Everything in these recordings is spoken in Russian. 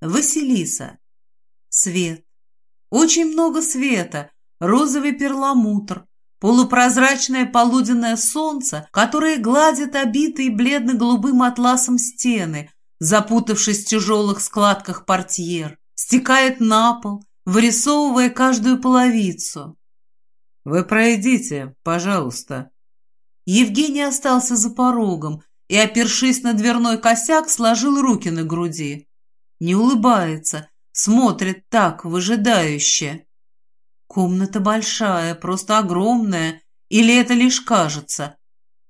Василиса. Свет. Очень много света. Розовый перламутр. Полупрозрачное полуденное солнце, которое гладит обитые бледно-голубым атласом стены, запутавшись в тяжелых складках портьер, стекает на пол, вырисовывая каждую половицу. «Вы пройдите, пожалуйста». Евгений остался за порогом и, опершись на дверной косяк, сложил руки на груди. Не улыбается, смотрит так, выжидающе. Комната большая, просто огромная, или это лишь кажется?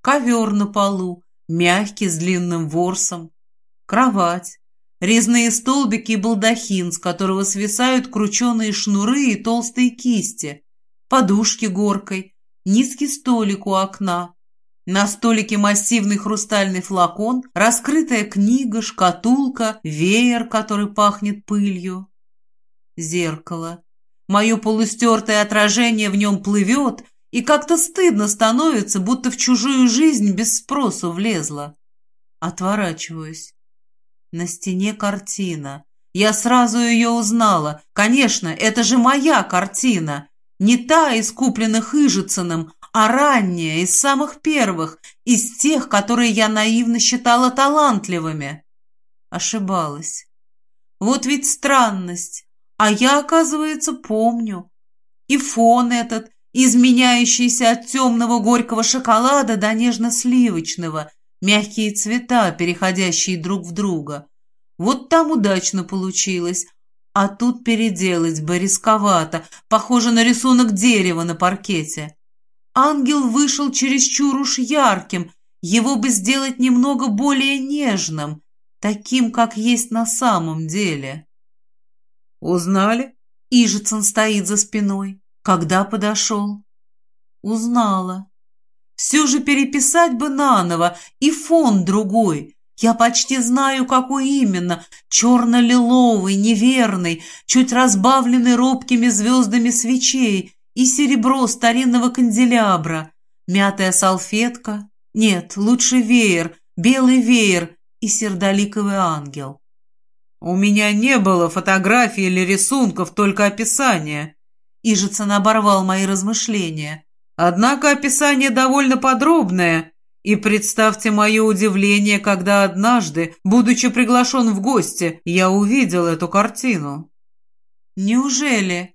Ковер на полу, мягкий, с длинным ворсом. Кровать, резные столбики и балдахин, с которого свисают крученые шнуры и толстые кисти, подушки горкой, низкий столик у окна, на столике массивный хрустальный флакон, раскрытая книга, шкатулка, веер, который пахнет пылью. Зеркало. Мое полустертое отражение в нем плывет, и как-то стыдно становится, будто в чужую жизнь без спросу влезла. Отворачиваюсь. На стене картина. Я сразу ее узнала. Конечно, это же моя картина. Не та из купленных Ижицыным, а ранняя, из самых первых, из тех, которые я наивно считала талантливыми. Ошибалась. Вот ведь странность. А я, оказывается, помню. И фон этот, изменяющийся от темного горького шоколада до нежно-сливочного, мягкие цвета, переходящие друг в друга. Вот там удачно получилось, а тут переделать бы рисковато, похоже на рисунок дерева на паркете. Ангел вышел чересчур уж ярким, его бы сделать немного более нежным, таким, как есть на самом деле. «Узнали?» Ижицын стоит за спиной. Когда подошел? Узнала. Все же переписать бы наново, и фон другой. Я почти знаю, какой именно. Черно-лиловый, неверный, чуть разбавленный робкими звездами свечей и серебро старинного канделябра, мятая салфетка, нет, лучше веер, белый веер и сердоликовый ангел. «У меня не было фотографий или рисунков, только описание». Ижицын оборвал мои размышления. «Однако описание довольно подробное, и представьте мое удивление, когда однажды, будучи приглашен в гости, я увидел эту картину». «Неужели?»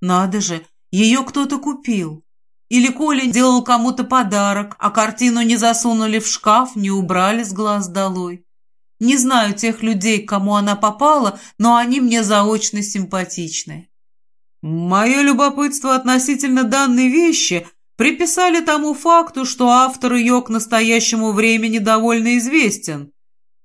«Надо же, ее кто-то купил. Или Коля делал кому-то подарок, а картину не засунули в шкаф, не убрали с глаз долой. Не знаю тех людей, к кому она попала, но они мне заочно симпатичны. Мое любопытство относительно данной вещи приписали тому факту, что автор ее к настоящему времени довольно известен.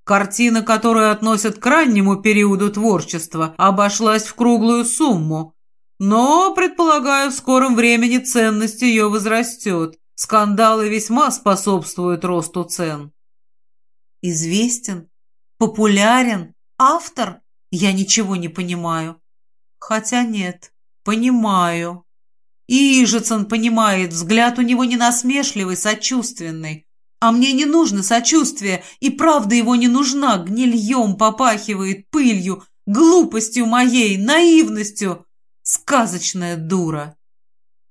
Картина, которую относят к раннему периоду творчества, обошлась в круглую сумму – но, предполагаю, в скором времени ценность ее возрастет. Скандалы весьма способствуют росту цен. Известен? Популярен? Автор? Я ничего не понимаю. Хотя нет, понимаю. И Ижицын понимает, взгляд у него не насмешливый, сочувственный. А мне не нужно сочувствие, и правда его не нужна, гнильем попахивает, пылью, глупостью моей, наивностью. Сказочная дура.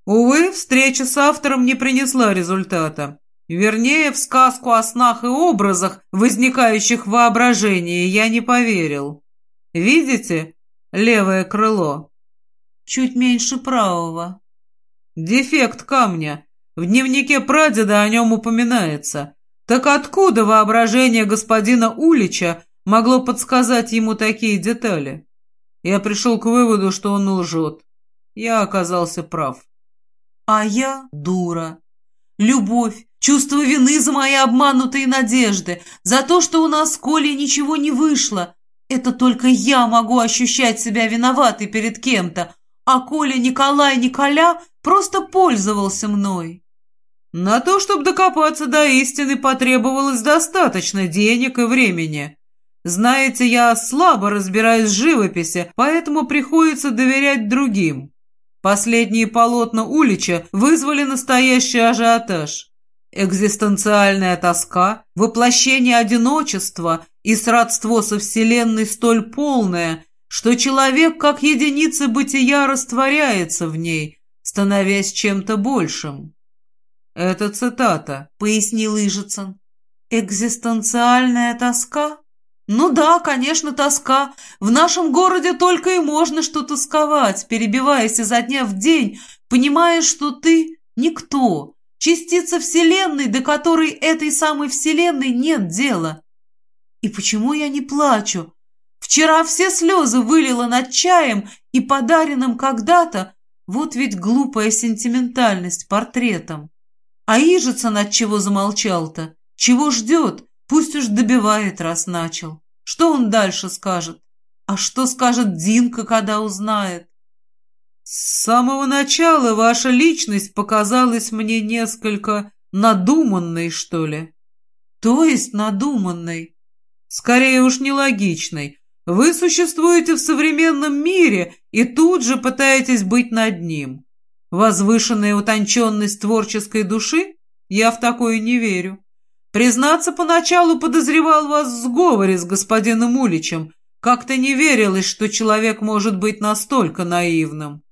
Увы, встреча с автором не принесла результата. Вернее, в сказку о снах и образах, возникающих в воображении, я не поверил. Видите левое крыло? Чуть меньше правого. Дефект камня. В дневнике прадеда о нем упоминается. Так откуда воображение господина Улича могло подсказать ему такие детали? Я пришел к выводу, что он лжет. Я оказался прав. А я дура. Любовь, чувство вины за мои обманутые надежды, за то, что у нас с Колей ничего не вышло. Это только я могу ощущать себя виноватой перед кем-то, а Коля Николай Николя просто пользовался мной. На то, чтобы докопаться до истины, потребовалось достаточно денег и времени. Знаете, я слабо разбираюсь в живописи, поэтому приходится доверять другим. Последние полотна Улича вызвали настоящий ажиотаж. Экзистенциальная тоска, воплощение одиночества и сродство со Вселенной столь полное, что человек как единица бытия растворяется в ней, становясь чем-то большим. «Это цитата», — пояснил Ижицын. «Экзистенциальная тоска?» «Ну да, конечно, тоска. В нашем городе только и можно что тосковать, перебиваясь изо дня в день, понимая, что ты никто, частица Вселенной, до которой этой самой Вселенной нет дела. И почему я не плачу? Вчера все слезы вылила над чаем и подаренным когда-то, вот ведь глупая сентиментальность портретом. А Ижица над чего замолчал-то? Чего ждет? Пусть уж добивает, раз начал. Что он дальше скажет? А что скажет Динка, когда узнает? С самого начала ваша личность показалась мне несколько надуманной, что ли. То есть надуманной? Скорее уж нелогичной. Вы существуете в современном мире и тут же пытаетесь быть над ним. Возвышенная утонченность творческой души? Я в такое не верю. Признаться, поначалу подозревал вас в сговоре с господином Уличем. Как-то не верилось, что человек может быть настолько наивным.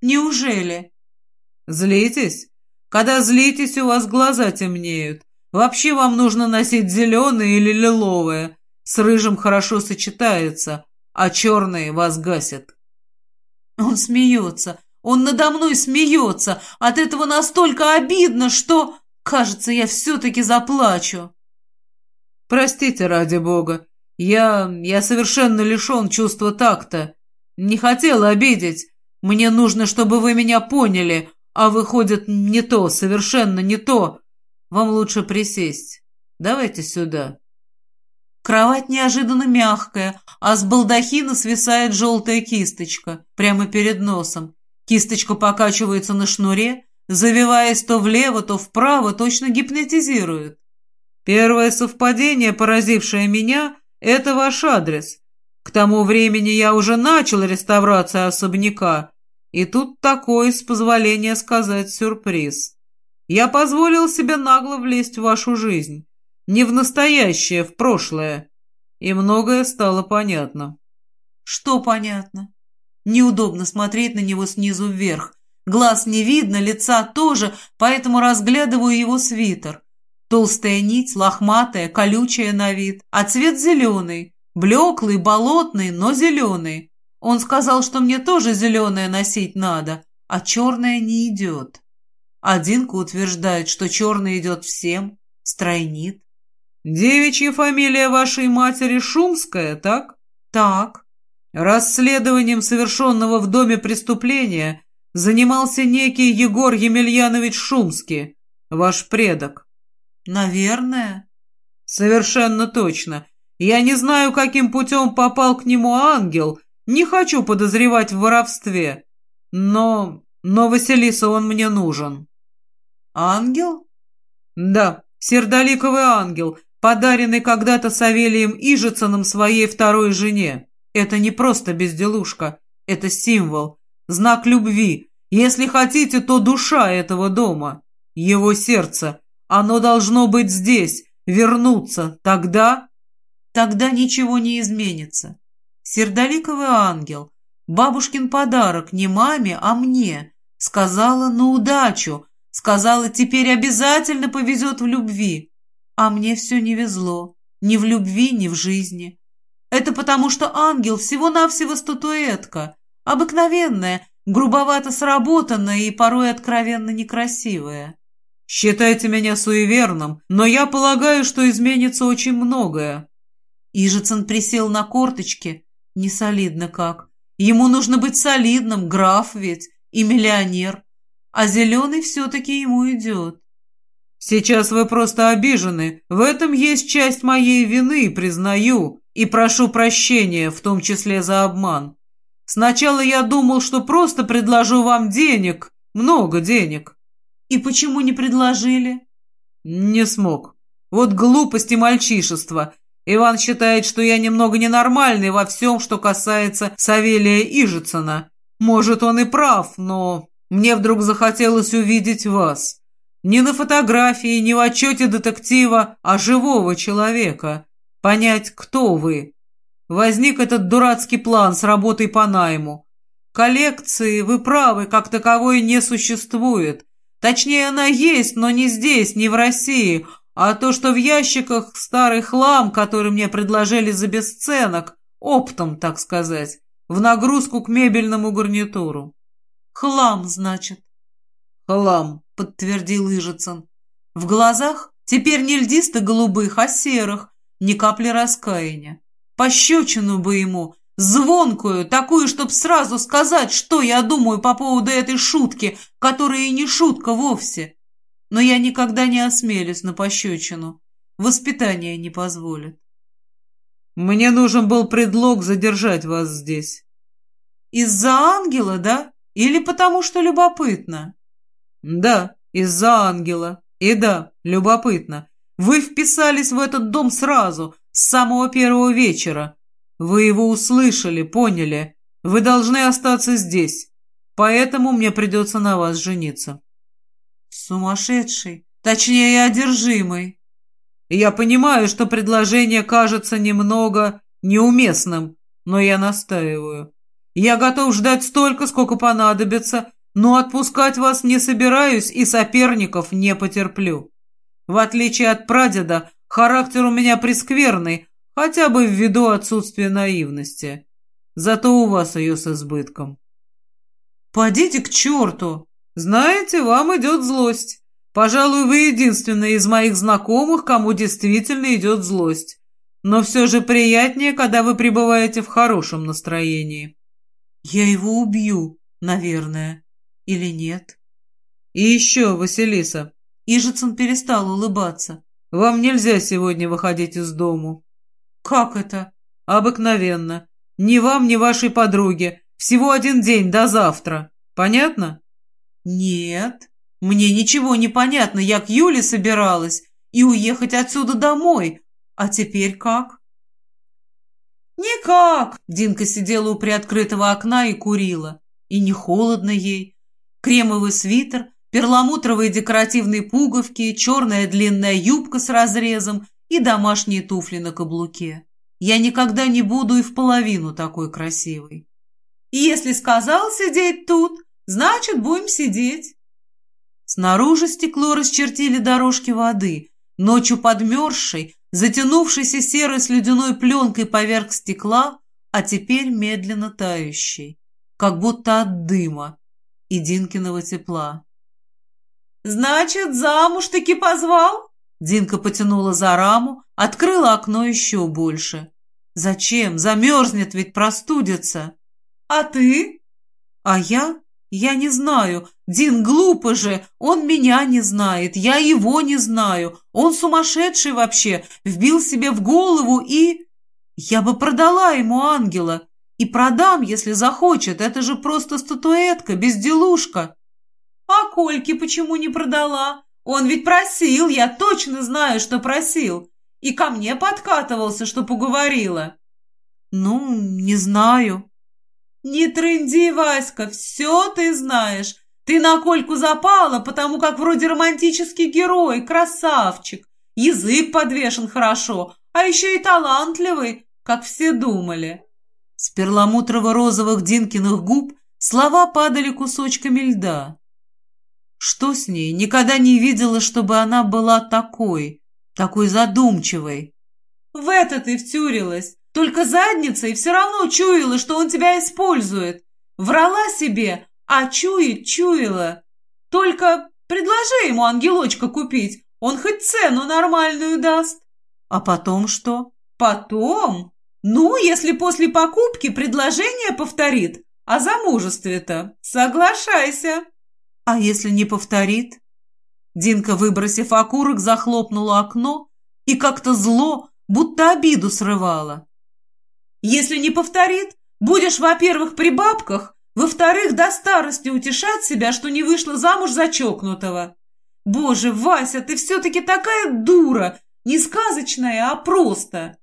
Неужели? Злитесь? Когда злитесь, у вас глаза темнеют. Вообще вам нужно носить зеленое или лиловое. С рыжим хорошо сочетается, а черные вас гасят. Он смеется. Он надо мной смеется. От этого настолько обидно, что... Кажется, я все-таки заплачу. Простите, ради бога. Я... я совершенно лишен чувства такта. Не хотела обидеть. Мне нужно, чтобы вы меня поняли, а выходит не то, совершенно не то. Вам лучше присесть. Давайте сюда. Кровать неожиданно мягкая, а с балдахина свисает желтая кисточка прямо перед носом. Кисточка покачивается на шнуре, завиваясь то влево, то вправо, точно гипнотизирует. Первое совпадение, поразившее меня, это ваш адрес. К тому времени я уже начал реставрацию особняка, и тут такой, с позволения сказать, сюрприз. Я позволил себе нагло влезть в вашу жизнь. Не в настоящее, в прошлое. И многое стало понятно. Что понятно? Неудобно смотреть на него снизу вверх. Глаз не видно, лица тоже, поэтому разглядываю его свитер. Толстая нить, лохматая, колючая на вид, а цвет зеленый, блеклый, болотный, но зеленый. Он сказал, что мне тоже зеленое носить надо, а черное не идет. Одинка утверждает, что черное идет всем, стройнит. «Девичья фамилия вашей матери Шумская, так?» «Так». Расследованием совершенного в доме преступления занимался некий Егор Емельянович Шумский, ваш предок. Наверное. Совершенно точно. Я не знаю, каким путем попал к нему ангел, не хочу подозревать в воровстве, но... но Василиса он мне нужен. Ангел? Да, сердоликовый ангел, подаренный когда-то Савелием Ижицыным своей второй жене. Это не просто безделушка, это символ, знак любви. Если хотите, то душа этого дома, его сердце. Оно должно быть здесь, вернуться. Тогда... Тогда ничего не изменится. Сердоликовый ангел, бабушкин подарок не маме, а мне. Сказала на удачу, сказала, теперь обязательно повезет в любви. А мне все не везло, ни в любви, ни в жизни. Это потому, что ангел всего-навсего статуэтка, обыкновенная, грубовато сработанная и порой откровенно некрасивая. Считайте меня суеверным, но я полагаю, что изменится очень многое. Ижицын присел на корточки. Не солидно как. Ему нужно быть солидным, граф ведь, и миллионер. А зеленый все-таки ему идет. Сейчас вы просто обижены. В этом есть часть моей вины, признаю, и прошу прощения, в том числе за обман. Сначала я думал, что просто предложу вам денег, много денег. И почему не предложили? Не смог. Вот глупость и мальчишество. Иван считает, что я немного ненормальный во всем, что касается Савелия Ижицына. Может, он и прав, но мне вдруг захотелось увидеть вас. Не на фотографии, не в отчете детектива, а живого человека. Понять, кто вы. Возник этот дурацкий план с работой по найму. Коллекции, вы правы, как таковой не существует. Точнее, она есть, но не здесь, не в России, а то, что в ящиках старый хлам, который мне предложили за бесценок, оптом, так сказать, в нагрузку к мебельному гарнитуру. Хлам, значит. Хлам, подтвердил Ижицын. В глазах теперь не льдисто-голубых, а серых, ни капли раскаяния. Пощечину бы ему, звонкую, такую, чтоб сразу сказать, что я думаю по поводу этой шутки, которая и не шутка вовсе. Но я никогда не осмелюсь на пощечину. Воспитание не позволит. Мне нужен был предлог задержать вас здесь. Из-за ангела, да? Или потому что любопытно? Да, из-за ангела. И да, любопытно. Вы вписались в этот дом сразу, с самого первого вечера. Вы его услышали, поняли. Вы должны остаться здесь. Поэтому мне придется на вас жениться. Сумасшедший, точнее, одержимый. Я понимаю, что предложение кажется немного неуместным, но я настаиваю. Я готов ждать столько, сколько понадобится, но отпускать вас не собираюсь и соперников не потерплю. В отличие от прадеда, характер у меня прескверный, хотя бы ввиду отсутствия наивности. Зато у вас ее с избытком. «Подите к черту!» «Знаете, вам идет злость. Пожалуй, вы единственный из моих знакомых, кому действительно идет злость. Но все же приятнее, когда вы пребываете в хорошем настроении». «Я его убью, наверное. Или нет?» «И еще, Василиса». Ижицын перестал улыбаться. «Вам нельзя сегодня выходить из дому». «Как это?» «Обыкновенно. Ни вам, ни вашей подруге. Всего один день до завтра. Понятно?» «Нет, мне ничего не понятно. Я к Юле собиралась и уехать отсюда домой. А теперь как?» «Никак!» Динка сидела у приоткрытого окна и курила. И не холодно ей. Кремовый свитер, перламутровые декоративные пуговки, черная длинная юбка с разрезом и домашние туфли на каблуке. Я никогда не буду и в половину такой красивой. Если сказал сидеть тут, Значит, будем сидеть. Снаружи стекло расчертили дорожки воды, ночью подмерзшей, затянувшейся серой слюдяной пленкой поверх стекла, а теперь медленно тающей, как будто от дыма и Динкиного тепла. «Значит, замуж таки позвал?» Динка потянула за раму, открыла окно еще больше. «Зачем? Замерзнет ведь, простудится». «А ты?» «А я? «Я не знаю. Дин глупо же. Он меня не знает. Я его не знаю. Он сумасшедший вообще. Вбил себе в голову и...» «Я бы продала ему ангела. И продам, если захочет. Это же просто статуэтка, безделушка». «А Кольке почему не продала? Он ведь просил, я точно знаю, что просил. И ко мне подкатывался, что поговорила». «Ну, не знаю», «Не трынди, Васька, все ты знаешь. Ты на Кольку запала, потому как вроде романтический герой, красавчик. Язык подвешен хорошо, а еще и талантливый, как все думали». С перламутрово-розовых Динкиных губ слова падали кусочками льда. Что с ней? Никогда не видела, чтобы она была такой, такой задумчивой. В это ты втюрилась. Только задницей все равно чуяла, что он тебя использует. Врала себе, а чует чуяла. Только предложи ему ангелочка купить, он хоть цену нормальную даст. А потом что? Потом? Ну, если после покупки предложение повторит, о замужестве-то соглашайся. А если не повторит? Динка, выбросив окурок, захлопнула окно и как-то зло, будто обиду срывала. Если не повторит, будешь, во-первых, при бабках, во-вторых, до старости утешать себя, что не вышла замуж за чокнутого. Боже, Вася, ты все-таки такая дура, не сказочная, а просто.